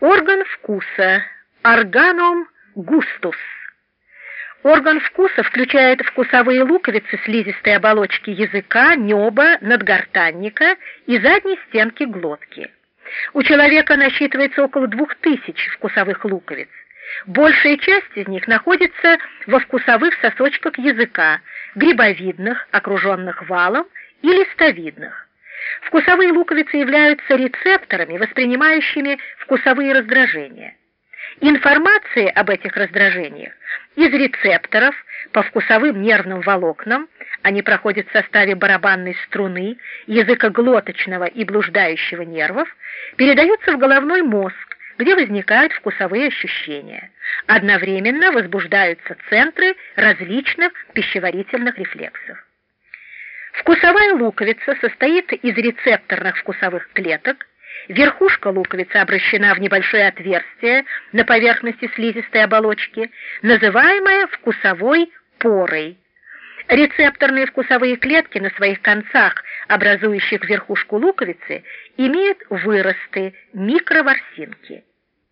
Орган вкуса. Органум густус. Орган вкуса включает вкусовые луковицы слизистой оболочки языка, неба, надгортанника и задней стенки глотки. У человека насчитывается около двух тысяч вкусовых луковиц. Большая часть из них находится во вкусовых сосочках языка, грибовидных, окруженных валом, и листовидных. Вкусовые луковицы являются рецепторами, воспринимающими вкусовые раздражения. Информация об этих раздражениях из рецепторов по вкусовым нервным волокнам, они проходят в составе барабанной струны, языкоглоточного и блуждающего нервов, передаются в головной мозг, где возникают вкусовые ощущения. Одновременно возбуждаются центры различных пищеварительных рефлексов. Вкусовая луковица состоит из рецепторных вкусовых клеток, верхушка луковицы обращена в небольшое отверстие на поверхности слизистой оболочки, называемое вкусовой порой. Рецепторные вкусовые клетки на своих концах, образующих верхушку луковицы, имеют выросты, микроворсинки.